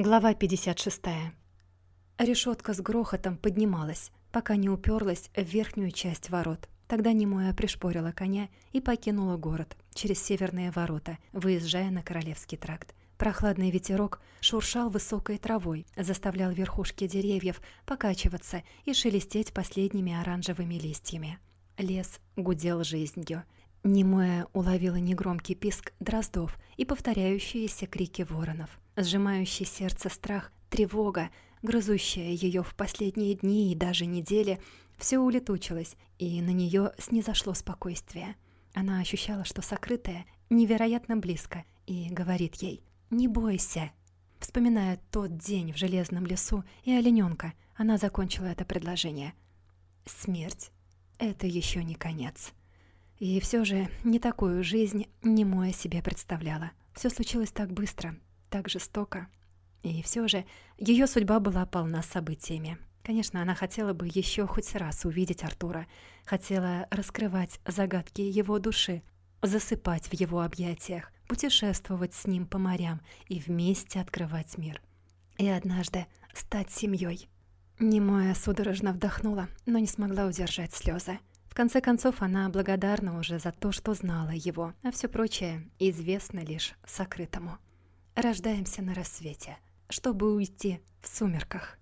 Глава 56. Решетка с грохотом поднималась, пока не уперлась в верхнюю часть ворот. Тогда Немоя пришпорила коня и покинула город через северные ворота, выезжая на Королевский тракт. Прохладный ветерок шуршал высокой травой, заставлял верхушки деревьев покачиваться и шелестеть последними оранжевыми листьями. Лес гудел жизнью. Немоя уловила негромкий писк дроздов и повторяющиеся крики воронов сжимающий сердце страх, тревога, грызущая ее в последние дни и даже недели, все улетучилось, и на нее снизошло спокойствие. Она ощущала, что сокрытое невероятно близко, и говорит ей «Не бойся». Вспоминая тот день в железном лесу и олененка, она закончила это предложение. Смерть — это еще не конец. И все же не такую жизнь немое себе представляла. Все случилось так быстро, так жестоко. И все же ее судьба была полна событиями. Конечно, она хотела бы еще хоть раз увидеть Артура, хотела раскрывать загадки его души, засыпать в его объятиях, путешествовать с ним по морям и вместе открывать мир. И однажды стать семьей. Немоя судорожно вдохнула, но не смогла удержать слезы. В конце концов, она благодарна уже за то, что знала его, а все прочее известно лишь сокрытому. Рождаемся на рассвете, чтобы уйти в сумерках.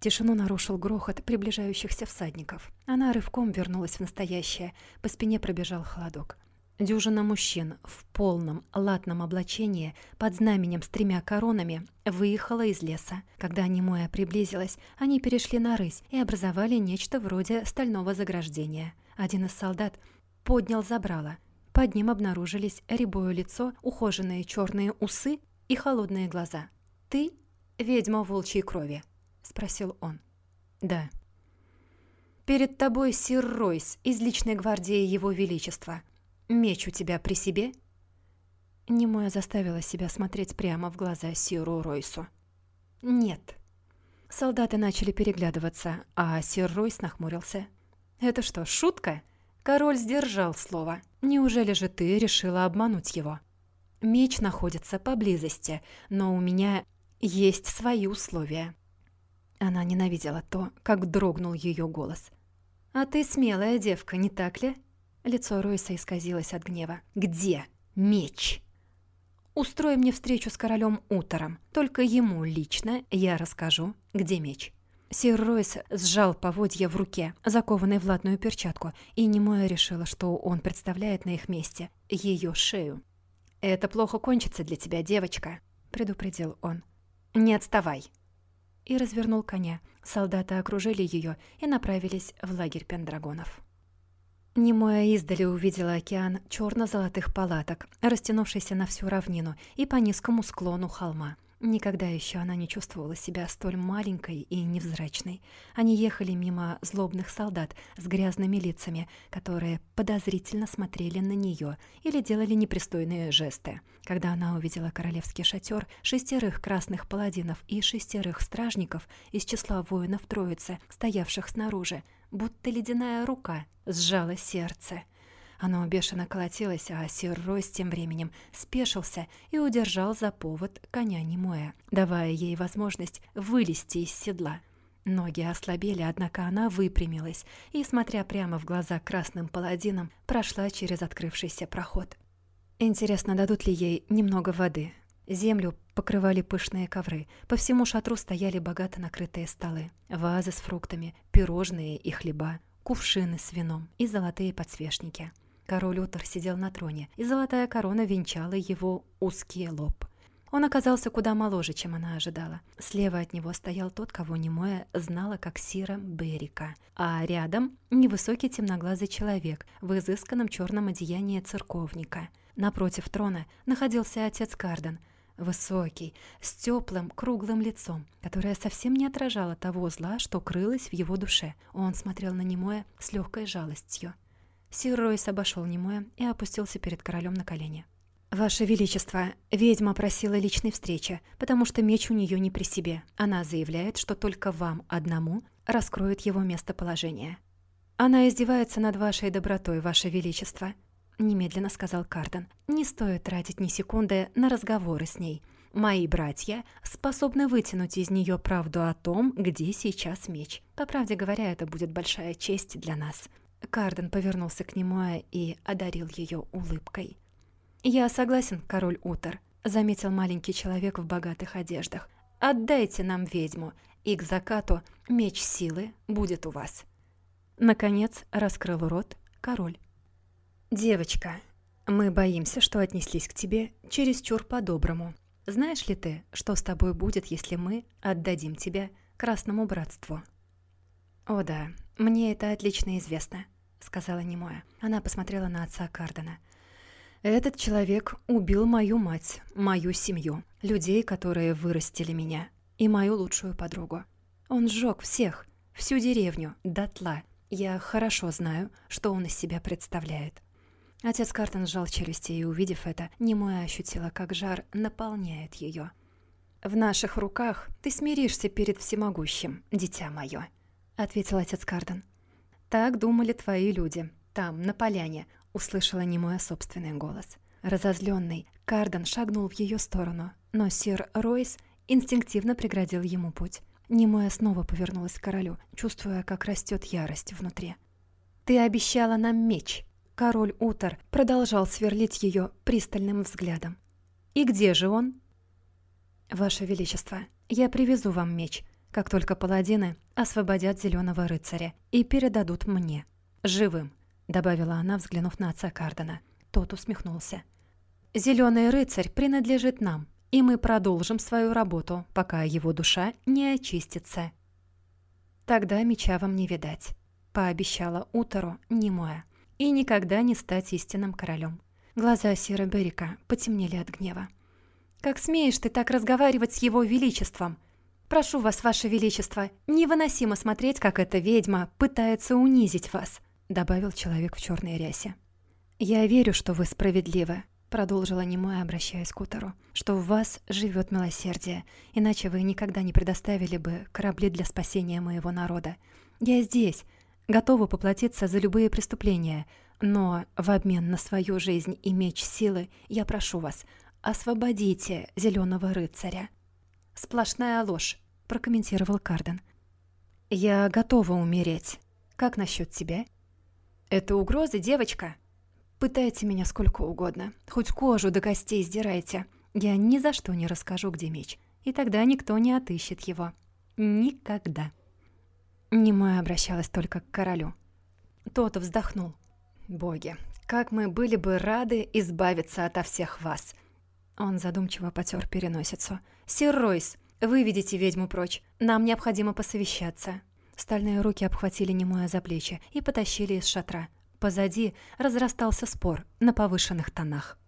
Тишину нарушил грохот приближающихся всадников. Она рывком вернулась в настоящее, по спине пробежал холодок. Дюжина мужчин в полном латном облачении под знаменем с тремя коронами выехала из леса. Когда Немоя приблизилась, они перешли на рысь и образовали нечто вроде стального заграждения. Один из солдат поднял забрало. Под ним обнаружились рябое лицо, ухоженные черные усы и холодные глаза. «Ты ведьма волчьей крови?» — спросил он. «Да». «Перед тобой сир Ройс из личной гвардии Его Величества. Меч у тебя при себе?» Немоя заставила себя смотреть прямо в глаза сиру Ройсу. «Нет». Солдаты начали переглядываться, а сир Ройс нахмурился. «Это что, шутка?» Король сдержал слово. «Неужели же ты решила обмануть его?» Меч находится поблизости, но у меня есть свои условия». Она ненавидела то, как дрогнул ее голос. «А ты смелая девка, не так ли?» Лицо Ройса исказилось от гнева. «Где меч?» «Устрой мне встречу с королем утром. Только ему лично я расскажу, где меч». Сир Ройс сжал поводья в руке, закованной в латную перчатку, и немое решила, что он представляет на их месте ее шею. «Это плохо кончится для тебя, девочка», — предупредил он. «Не отставай». И развернул коня. Солдаты окружили ее и направились в лагерь пендрагонов. Немоя издали увидела океан черно-золотых палаток, растянувшийся на всю равнину и по низкому склону холма. Никогда еще она не чувствовала себя столь маленькой и невзрачной. Они ехали мимо злобных солдат с грязными лицами, которые подозрительно смотрели на нее или делали непристойные жесты. Когда она увидела королевский шатер, шестерых красных паладинов и шестерых стражников из числа воинов Троицы, стоявших снаружи, будто ледяная рука сжала сердце. Оно бешено колотилось, а сир Ройс тем временем спешился и удержал за повод коня Немоя, давая ей возможность вылезти из седла. Ноги ослабели, однако она выпрямилась и, смотря прямо в глаза красным паладинам, прошла через открывшийся проход. Интересно, дадут ли ей немного воды? Землю покрывали пышные ковры. По всему шатру стояли богато накрытые столы. Вазы с фруктами, пирожные и хлеба, кувшины с вином и золотые подсвечники. Король Утор сидел на троне, и золотая корона венчала его узкий лоб. Он оказался куда моложе, чем она ожидала. Слева от него стоял тот, кого Немоя знала как Сира Берика, а рядом невысокий темноглазый человек в изысканном черном одеянии церковника. Напротив трона находился отец Карден, высокий, с теплым, круглым лицом, которое совсем не отражало того зла, что крылось в его душе. Он смотрел на Немоя с легкой жалостью. Сир Ройс обошел немое и опустился перед королем на колени. «Ваше Величество, ведьма просила личной встречи, потому что меч у нее не при себе. Она заявляет, что только вам одному раскроет его местоположение. Она издевается над вашей добротой, Ваше Величество», — немедленно сказал Карден. «Не стоит тратить ни секунды на разговоры с ней. Мои братья способны вытянуть из нее правду о том, где сейчас меч. По правде говоря, это будет большая честь для нас». Карден повернулся к нему и одарил ее улыбкой. «Я согласен, король Утер», — заметил маленький человек в богатых одеждах. «Отдайте нам ведьму, и к закату меч силы будет у вас». Наконец раскрыл рот король. «Девочка, мы боимся, что отнеслись к тебе чересчур по-доброму. Знаешь ли ты, что с тобой будет, если мы отдадим тебя Красному Братству?» «О да, мне это отлично известно», — сказала Немоя. Она посмотрела на отца Кардена. «Этот человек убил мою мать, мою семью, людей, которые вырастили меня, и мою лучшую подругу. Он сжег всех, всю деревню, дотла. Я хорошо знаю, что он из себя представляет». Отец Картон сжал челюсти, и, увидев это, немоя ощутила, как жар наполняет ее. «В наших руках ты смиришься перед всемогущим, дитя мое», — ответил отец Кардон. «Так думали твои люди, там, на поляне», — услышала немоя собственный голос. Разозленный, Кардон шагнул в ее сторону, но сир Ройс инстинктивно преградил ему путь. Немоя снова повернулась к королю, чувствуя, как растет ярость внутри. «Ты обещала нам меч», Король Утор продолжал сверлить ее пристальным взглядом. «И где же он?» «Ваше Величество, я привезу вам меч, как только паладины освободят Зеленого Рыцаря и передадут мне. Живым», — добавила она, взглянув на отца Кардена. Тот усмехнулся. «Зеленый Рыцарь принадлежит нам, и мы продолжим свою работу, пока его душа не очистится». «Тогда меча вам не видать», — пообещала Утору немоя и никогда не стать истинным королем. Глаза Сира Берика потемнели от гнева. «Как смеешь ты так разговаривать с его величеством? Прошу вас, ваше величество, невыносимо смотреть, как эта ведьма пытается унизить вас», добавил человек в черной рясе. «Я верю, что вы справедливы», продолжила немое, обращаясь к Утору, что в вас живет милосердие, иначе вы никогда не предоставили бы корабли для спасения моего народа. Я здесь, готова поплатиться за любые преступления, но в обмен на свою жизнь и меч силы я прошу вас, освободите зеленого рыцаря». «Сплошная ложь», — прокомментировал Карден. «Я готова умереть. Как насчет тебя?» «Это угрозы, девочка?» «Пытайте меня сколько угодно, хоть кожу до костей сдирайте. Я ни за что не расскажу, где меч, и тогда никто не отыщет его. Никогда». Немая обращалась только к королю. Тот вздохнул. «Боги, как мы были бы рады избавиться ото всех вас!» Он задумчиво потер переносицу. «Сир Ройс, выведите ведьму прочь. Нам необходимо посовещаться». Стальные руки обхватили Немоя за плечи и потащили из шатра. Позади разрастался спор на повышенных тонах.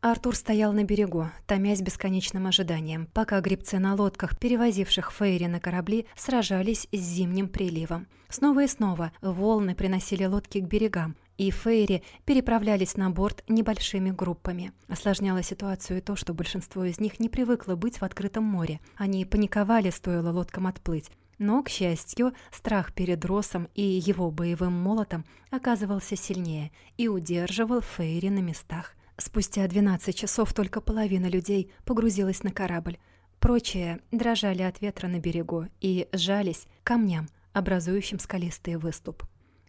Артур стоял на берегу, томясь бесконечным ожиданием, пока грибцы на лодках, перевозивших Фейри на корабли, сражались с зимним приливом. Снова и снова волны приносили лодки к берегам, и Фейри переправлялись на борт небольшими группами. Осложняло ситуацию то, что большинство из них не привыкло быть в открытом море. Они паниковали, стоило лодкам отплыть. Но, к счастью, страх перед Росом и его боевым молотом оказывался сильнее и удерживал Фейри на местах. Спустя 12 часов только половина людей погрузилась на корабль. Прочие дрожали от ветра на берегу и сжались к камням, образующим скалистый выступ.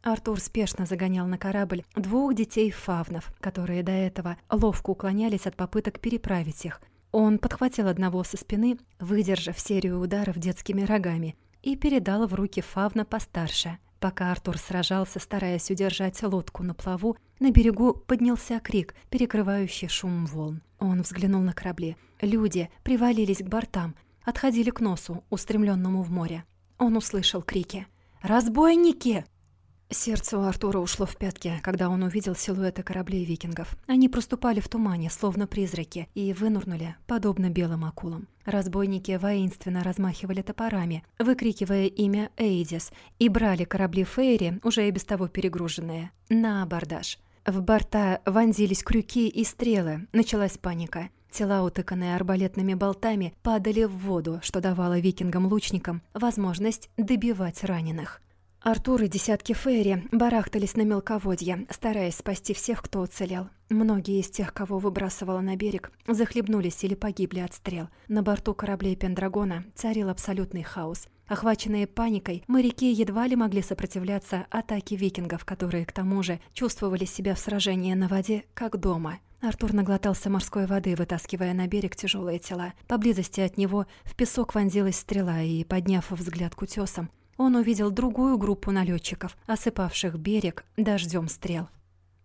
Артур спешно загонял на корабль двух детей фавнов, которые до этого ловко уклонялись от попыток переправить их. Он подхватил одного со спины, выдержав серию ударов детскими рогами, и передал в руки фавна постарше. Пока Артур сражался, стараясь удержать лодку на плаву, на берегу поднялся крик, перекрывающий шум волн. Он взглянул на корабли. Люди привалились к бортам, отходили к носу, устремленному в море. Он услышал крики. «Разбойники!» Сердце у Артура ушло в пятки, когда он увидел силуэты кораблей викингов. Они проступали в тумане, словно призраки, и вынурнули, подобно белым акулам. Разбойники воинственно размахивали топорами, выкрикивая имя Эйдис, и брали корабли Фейри, уже и без того перегруженные, на абордаж. В борта вонзились крюки и стрелы, началась паника. Тела, утыканные арбалетными болтами, падали в воду, что давало викингам-лучникам возможность добивать раненых. Артур и десятки Фейри барахтались на мелководье, стараясь спасти всех, кто уцелел. Многие из тех, кого выбрасывало на берег, захлебнулись или погибли от стрел. На борту кораблей Пендрагона царил абсолютный хаос. Охваченные паникой, моряки едва ли могли сопротивляться атаке викингов, которые, к тому же, чувствовали себя в сражении на воде, как дома. Артур наглотался морской воды, вытаскивая на берег тяжелые тела. Поблизости от него в песок вонзилась стрела, и, подняв взгляд к утесам, он увидел другую группу налетчиков, осыпавших берег дождем стрел.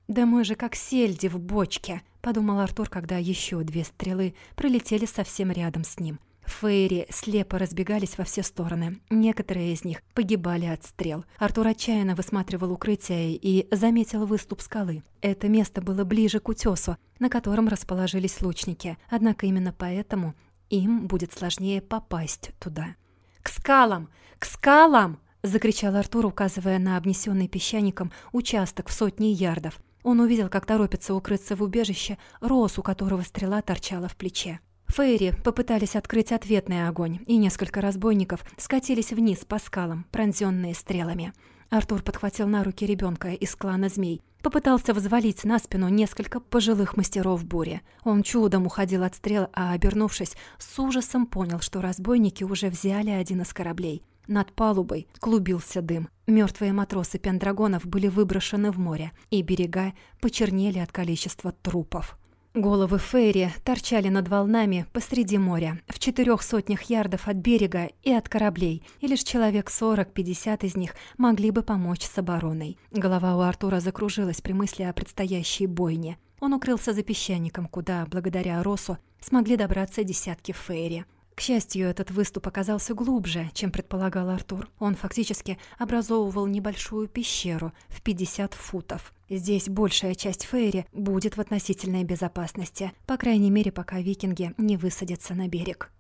«Да мы же как сельди в бочке», — подумал Артур, когда еще две стрелы пролетели совсем рядом с ним. Фейри слепо разбегались во все стороны. Некоторые из них погибали от стрел. Артур отчаянно высматривал укрытие и заметил выступ скалы. Это место было ближе к утесу, на котором расположились лучники. Однако именно поэтому им будет сложнее попасть туда. «К скалам! К скалам!» — закричал Артур, указывая на обнесенный песчаником участок в сотни ярдов. Он увидел, как торопится укрыться в убежище Рос, у которого стрела торчала в плече. Фейри попытались открыть ответный огонь, и несколько разбойников скатились вниз по скалам, пронзенные стрелами. Артур подхватил на руки ребенка из клана змей. Попытался взвалить на спину несколько пожилых мастеров бури. Он чудом уходил от стрел, а, обернувшись, с ужасом понял, что разбойники уже взяли один из кораблей. Над палубой клубился дым. Мертвые матросы пендрагонов были выброшены в море, и берега почернели от количества трупов. Головы Фейри торчали над волнами посреди моря, в четырех сотнях ярдов от берега и от кораблей, и лишь человек 40-50 из них могли бы помочь с обороной. Голова у Артура закружилась при мысли о предстоящей бойне. Он укрылся за песчаником, куда, благодаря Росу, смогли добраться десятки Фейри. К счастью, этот выступ оказался глубже, чем предполагал Артур. Он фактически образовывал небольшую пещеру в 50 футов. Здесь большая часть Фейри будет в относительной безопасности, по крайней мере, пока викинги не высадятся на берег.